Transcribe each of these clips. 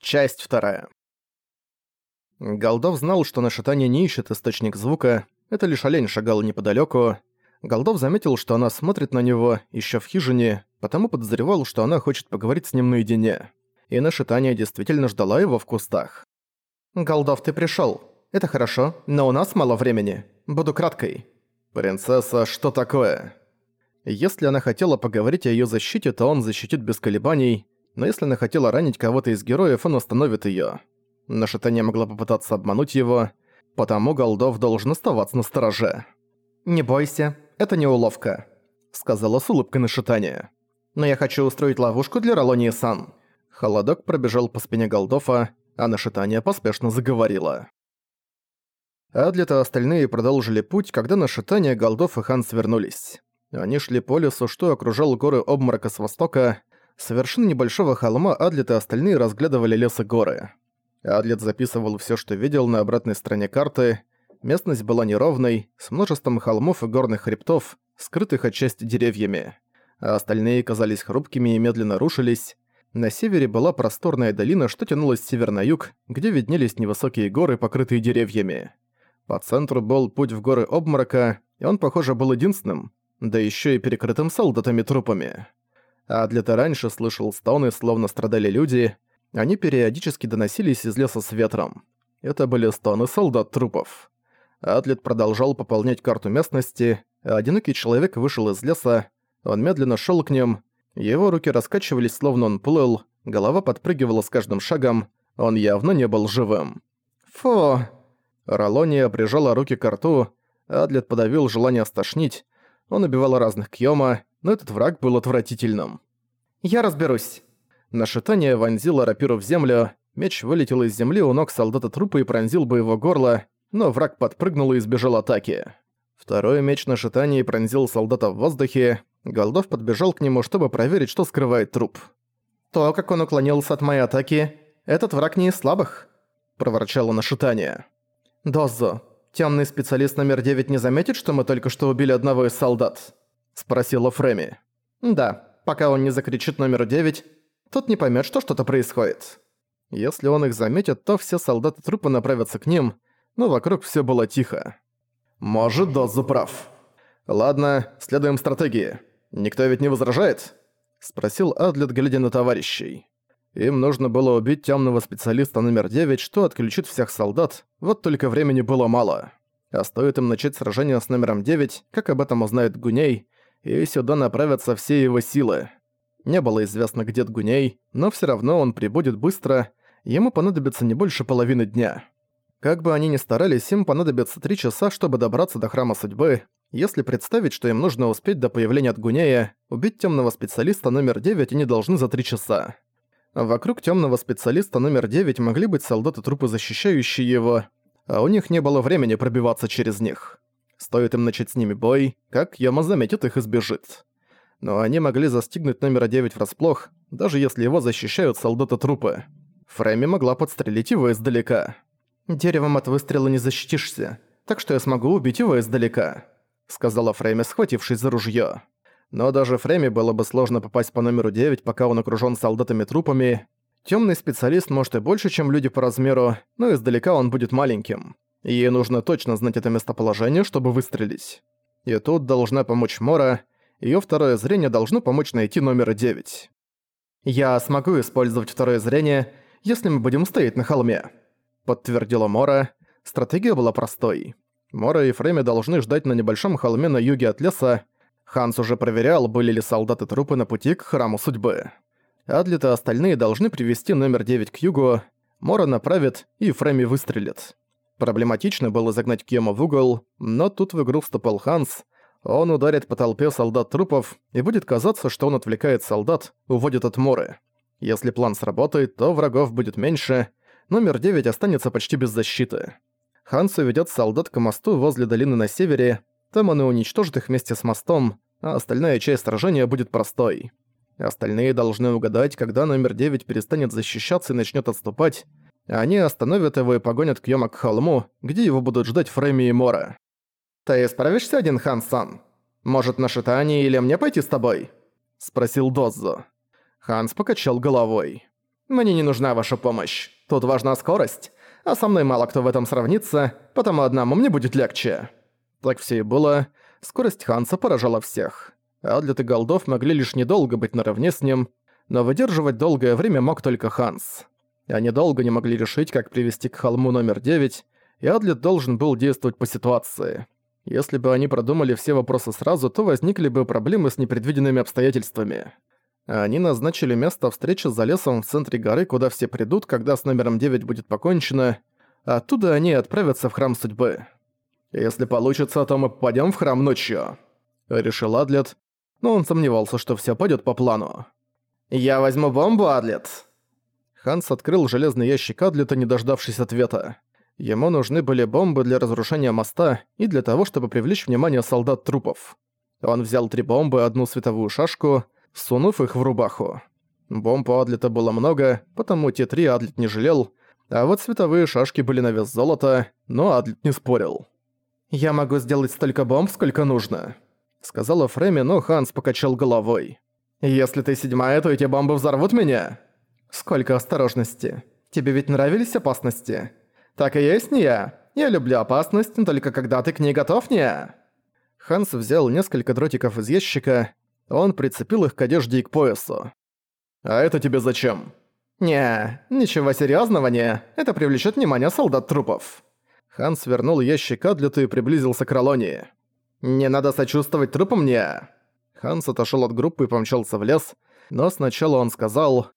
Часть вторая. Голдов знал, что Нашитание не ищет источник звука, это лишь олень шагал неподалеку. Голдов заметил, что она смотрит на него, еще в хижине, потому подозревал, что она хочет поговорить с ним наедине. И Нашитание действительно ждала его в кустах. «Голдов, ты пришел. Это хорошо, но у нас мало времени. Буду краткой». «Принцесса, что такое?» Если она хотела поговорить о ее защите, то он защитит без колебаний, но если она хотела ранить кого-то из героев, он остановит её. Но Шитания могла попытаться обмануть его, потому Голдов должен оставаться на стороже. «Не бойся, это не уловка», — сказала с улыбкой на Шитания. «Но я хочу устроить ловушку для Ролонии-сан». Холодок пробежал по спине Голдофа, а Нашитания поспешно заговорила. Адлет и остальные продолжили путь, когда Нашитания, Голдов и Хан свернулись. Они шли по лесу, что окружал горы обморока с востока, с вершины небольшого холма Адлет и остальные разглядывали лес и горы. Адлет записывал все, что видел на обратной стороне карты. Местность была неровной, с множеством холмов и горных хребтов, скрытых отчасти деревьями. А остальные казались хрупкими и медленно рушились. На севере была просторная долина, что тянулась с север на юг, где виднелись невысокие горы, покрытые деревьями. По центру был путь в горы обморока, и он, похоже, был единственным, да еще и перекрытым солдатами-трупами а Адлета раньше слышал стоны, словно страдали люди. Они периодически доносились из леса с ветром. Это были стоны солдат-трупов. Адлет продолжал пополнять карту местности, а одинокий человек вышел из леса, он медленно шел к ним, его руки раскачивались, словно он плыл, голова подпрыгивала с каждым шагом, он явно не был живым. «Фу!» Ролония прижала руки к рту, Адлет подавил желание стошнить, он убивал разных Кьёма, но этот враг был отвратительным. «Я разберусь». Нашитание вонзило рапиру в землю, меч вылетел из земли у ног солдата трупа и пронзил бы его горло, но враг подпрыгнул и избежал атаки. Второй меч на шитании пронзил солдата в воздухе, Голдов подбежал к нему, чтобы проверить, что скрывает труп. «То, как он уклонился от моей атаки, этот враг не из слабых», – проворчало нашитание. «Доззо, темный специалист номер 9 не заметит, что мы только что убили одного из солдат?» спросила Фреми. «Да, пока он не закричит номер девять, тот не поймет, что что-то происходит. Если он их заметит, то все солдаты трупа направятся к ним, но вокруг все было тихо. Может, Дозу прав. Ладно, следуем стратегии. Никто ведь не возражает?» Спросил Адлет, глядя на товарищей. Им нужно было убить темного специалиста номер 9, что отключит всех солдат, вот только времени было мало. А стоит им начать сражение с номером 9, как об этом узнает Гуней, и сюда направятся все его силы. Не было известно, где Дгуней, но все равно он прибудет быстро, ему понадобится не больше половины дня. Как бы они ни старались, им понадобится три часа, чтобы добраться до Храма Судьбы. Если представить, что им нужно успеть до появления Дгунея, убить темного специалиста номер 9 они должны за три часа. Вокруг темного специалиста номер 9 могли быть солдаты-трупы, защищающие его, а у них не было времени пробиваться через них. Стоит им начать с ними бой, как Йома заметит их и сбежит. Но они могли застигнуть номера 9 врасплох, даже если его защищают солдаты-трупы. Фрейми могла подстрелить его издалека. «Деревом от выстрела не защитишься, так что я смогу убить его издалека», сказала Фрейми, схватившись за ружье. Но даже Фрейми было бы сложно попасть по номеру 9, пока он окружён солдатами-трупами. Тёмный специалист может и больше, чем люди по размеру, но издалека он будет маленьким. Ей нужно точно знать это местоположение, чтобы выстрелить. И тут должна помочь Мора, её второе зрение должно помочь найти номер 9. «Я смогу использовать второе зрение, если мы будем стоять на холме», — подтвердила Мора. Стратегия была простой. Мора и Фрейми должны ждать на небольшом холме на юге от леса. Ханс уже проверял, были ли солдаты-трупы на пути к Храму Судьбы. Адлит и остальные должны привести номер 9 к югу, Мора направит, и Фрейми выстрелит. Проблематично было загнать Кьема в угол, но тут в игру вступал Ханс. Он ударит по толпе солдат-трупов, и будет казаться, что он отвлекает солдат, уводит от моры. Если план сработает, то врагов будет меньше, номер 9 останется почти без защиты. Ханс уведет солдат к мосту возле долины на севере, там он и их вместе с мостом, а остальная часть сражения будет простой. Остальные должны угадать, когда номер 9 перестанет защищаться и начнет отступать, они остановят его и погонят Кьёма к холму, где его будут ждать Фрейми и Мора. «Ты справишься один, Хан-сан? Может, на шитание или мне пойти с тобой?» – спросил Доззо. Ханс покачал головой. «Мне не нужна ваша помощь. Тут важна скорость, а со мной мало кто в этом сравнится, потому одному мне будет легче». Так все и было. Скорость Ханса поражала всех. Адлет и Голдов могли лишь недолго быть наравне с ним, но выдерживать долгое время мог только Ханс. Они долго не могли решить, как привести к холму номер 9, и Адлет должен был действовать по ситуации. Если бы они продумали все вопросы сразу, то возникли бы проблемы с непредвиденными обстоятельствами. Они назначили место встречи за лесом в центре горы, куда все придут, когда с номером 9 будет покончено. Оттуда они отправятся в Храм Судьбы. «Если получится, то мы попадем в храм ночью», — решил Адлет, но он сомневался, что все пойдет по плану. «Я возьму бомбу, Адлет!» Ханс открыл железный ящик Адлета, не дождавшись ответа. Ему нужны были бомбы для разрушения моста и для того, чтобы привлечь внимание солдат трупов. Он взял три бомбы и одну световую шашку, сунув их в рубаху. Бомб у Адлета было много, потому те три Адлет не жалел, а вот световые шашки были на вес золота, но Адлет не спорил. «Я могу сделать столько бомб, сколько нужно», — сказала Фрейми, но Ханс покачал головой. «Если ты седьмая, то эти бомбы взорвут меня?» «Сколько осторожности. Тебе ведь нравились опасности?» «Так и есть, не я. Я люблю опасность, только когда ты к ней готов, не Ханс взял несколько дротиков из ящика, он прицепил их к одежде и к поясу. «А это тебе зачем?» «Не, ничего серьезного не. Это привлечет внимание солдат трупов». Ханс вернул ящик Адлету и приблизился к Ролонии. «Не надо сочувствовать трупам мне!» Ханс отошёл от группы и помчался в лес, но сначала он сказал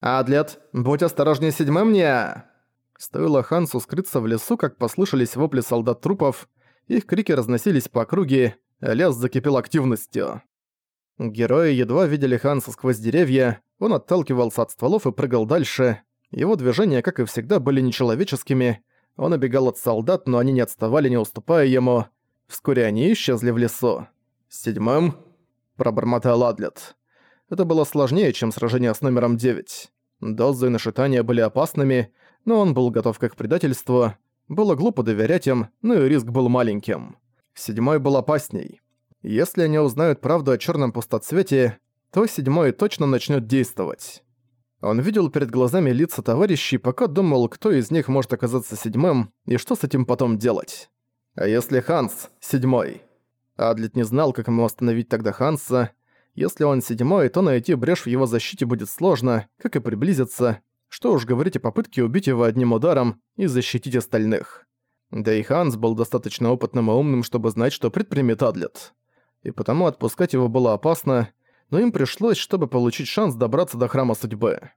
«Адлет, будь осторожнее седьмым мне!» Стоило Хансу скрыться в лесу, как послышались вопли солдат трупов, их крики разносились по округе, лес закипел активностью. Герои едва видели Ханса сквозь деревья, он отталкивался от стволов и прыгал дальше. Его движения, как и всегда, были нечеловеческими, он обегал от солдат, но они не отставали, не уступая ему. Вскоре они исчезли в лесу. «Седьмым?» – пробормотал Адлет. Это было сложнее, чем сражение с номером 9. Дозы и нашитания были опасными, но он был готов к их предательству. Было глупо доверять им, но и риск был маленьким. Седьмой был опасней. Если они узнают правду о черном пустоцвете, то седьмой точно начнет действовать. Он видел перед глазами лица товарищей, пока думал, кто из них может оказаться седьмым и что с этим потом делать. А если Ханс — седьмой? Адлет не знал, как ему остановить тогда Ханса. Если он седьмой, то найти брешь в его защите будет сложно, как и приблизиться. Что уж говорить о попытке убить его одним ударом и защитить остальных. Да и Ханс был достаточно опытным и умным, чтобы знать, что предпримет Адлет. И потому отпускать его было опасно, но им пришлось, чтобы получить шанс добраться до Храма Судьбы.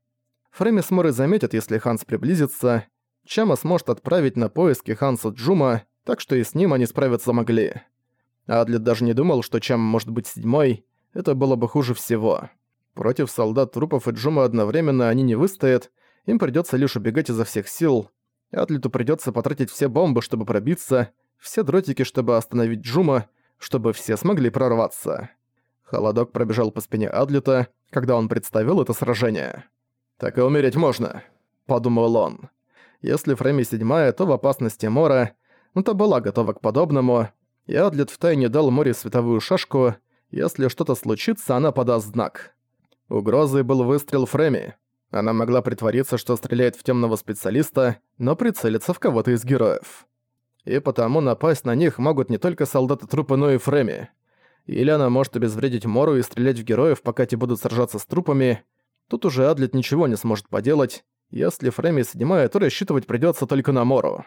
Фрейми с Морой заметят, если Ханс приблизится. Чама сможет отправить на поиски Ханса Джума, так что и с ним они справиться могли. Адлет даже не думал, что Чам может быть седьмой, это было бы хуже всего. Против солдат трупов и Джума одновременно они не выстоят, им придётся лишь убегать изо всех сил. Адлету придётся потратить все бомбы, чтобы пробиться, все дротики, чтобы остановить Джума, чтобы все смогли прорваться. Холодок пробежал по спине Адлета, когда он представил это сражение. «Так и умереть можно», — подумал он. Если Фрейми седьмая, то в опасности Мора, но та была готова к подобному, и Адлет втайне дал Море световую шашку, если что-то случится, она подаст знак. Угрозой был выстрел Фрейми. Она могла притвориться, что стреляет в темного специалиста, но прицелиться в кого-то из героев. И потому напасть на них могут не только солдаты трупы, но и Фрейми. Или она может обезвредить Мору и стрелять в героев, пока те будут сражаться с трупами. Тут уже Адлет ничего не сможет поделать. Если Фрейми седьмая, то рассчитывать придётся только на Мору.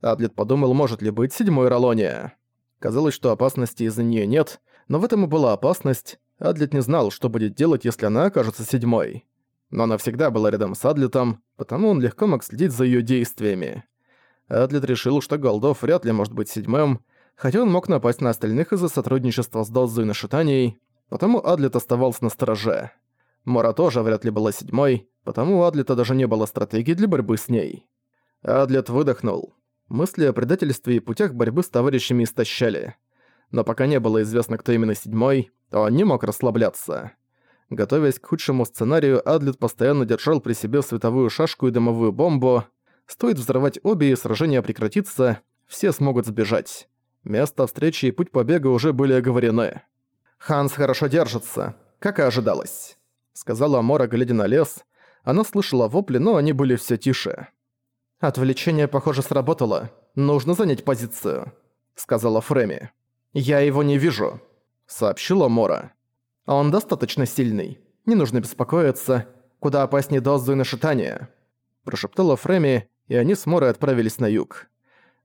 Адлет подумал, может ли быть седьмой Ролония. Казалось, что опасности из-за неё нет, но в этом и была опасность. Адлет не знал, что будет делать, если она окажется седьмой. Но она всегда была рядом с Адлетом, потому он легко мог следить за её действиями. Адлет решил, что Голдов вряд ли может быть седьмым, хотя он мог напасть на остальных из-за сотрудничества с Дозой и Нашитанией, потому Адлет оставался на стороже. Мора тоже вряд ли была седьмой, потому у Адлета даже не было стратегии для борьбы с ней. Адлет выдохнул. Мысли о предательстве и путях борьбы с товарищами истощали. Но пока не было известно, кто именно седьмой, он не мог расслабляться. Готовясь к худшему сценарию, Адлет постоянно держал при себе световую шашку и дымовую бомбу. Стоит взорвать обе, и сражение прекратится, все смогут сбежать. Место встречи и путь побега уже были оговорены. «Ханс хорошо держится, как и ожидалось», — сказала Мора, глядя на лес. Она слышала вопли, но они были все тише. «Отвлечение, похоже, сработало. Нужно занять позицию», — сказала Фреми. «Я его не вижу», — сообщила Мора. «Он достаточно сильный. Не нужно беспокоиться. Куда опаснее дозу и нашитания», — прошептала Фреми, и они с Морой отправились на юг.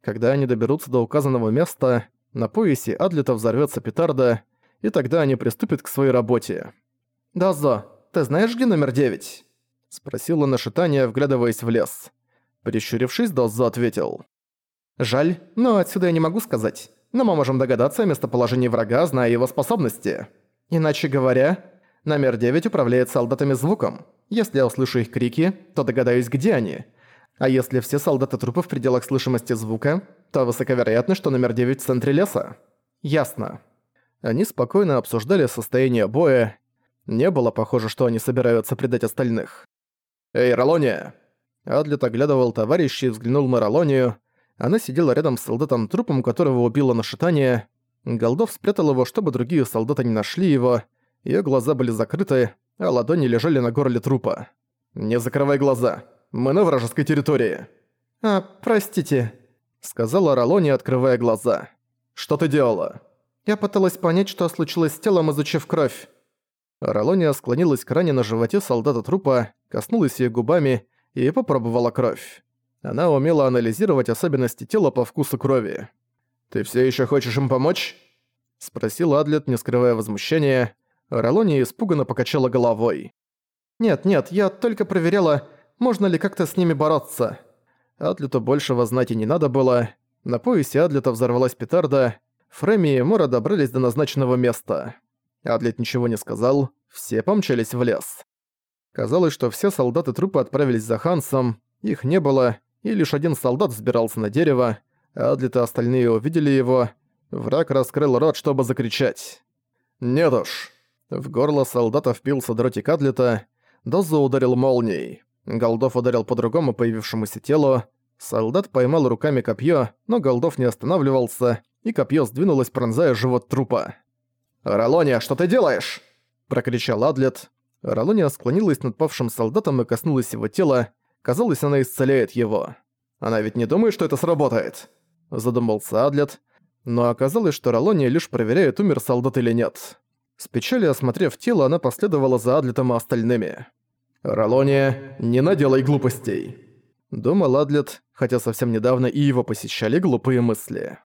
Когда они доберутся до указанного места, на поясе Адлета взорвётся петарда, и тогда они приступят к своей работе. «Дозо, ты знаешь, где номер девять?» — спросила Нашитания, вглядываясь в лес. Прищурившись, Дозо ответил. «Жаль, но отсюда я не могу сказать. Но мы можем догадаться о местоположении врага, зная его способности. Иначе говоря, номер девять управляет солдатами звуком. Если я услышу их крики, то догадаюсь, где они. А если все солдаты трупы в пределах слышимости звука, то высоковероятно, что номер 9 в центре леса. Ясно. Они спокойно обсуждали состояние боя. Не было похоже, что они собираются предать остальных. «Эй, Ролония!» Адлет оглядывал товарища и взглянул на Ролонию. Она сидела рядом с солдатом-трупом, которого убило нашитание. Голдов спрятал его, чтобы другие солдаты не нашли его. Её глаза были закрыты, а ладони лежали на горле трупа. «Не закрывай глаза!» Мы на вражеской территории». «А, простите», — сказала Ролони, открывая глаза. «Что ты делала?» «Я пыталась понять, что случилось с телом, изучив кровь». Ролония склонилась к ране на животе солдата трупа, коснулась ее губами и попробовала кровь. Она умела анализировать особенности тела по вкусу крови. «Ты все еще хочешь им помочь?» — спросил Адлет, не скрывая возмущения. Ролония испуганно покачала головой. «Нет, нет, я только проверяла, можно ли как-то с ними бороться. Адлету большего знать и не надо было. На поясе Адлета взорвалась петарда. Фреми и Мора добрались до назначенного места. Адлет ничего не сказал, все помчались в лес. Казалось, что все солдаты трупа отправились за Хансом, их не было, и лишь один солдат взбирался на дерево, Адлет и остальные увидели его. Враг раскрыл рот, чтобы закричать. «Нет уж!» В горло солдата впился дротик Адлета, Дозу ударил молнией. Голдов ударил по другому появившемуся телу. Солдат поймал руками копье, но Голдов не останавливался, и копье сдвинулось, пронзая живот трупа. «Ролония, что ты делаешь?» – прокричал Адлет. Ролония склонилась над павшим солдатом и коснулась его тела. Казалось, она исцеляет его. «Она ведь не думает, что это сработает?» – задумался Адлет. Но оказалось, что Ролония лишь проверяет, умер солдат или нет. С печалью осмотрев тело, она последовала за Адлетом и остальными. «Ролония, не наделай глупостей!» Думал Адлет, хотя совсем недавно и его посещали глупые мысли.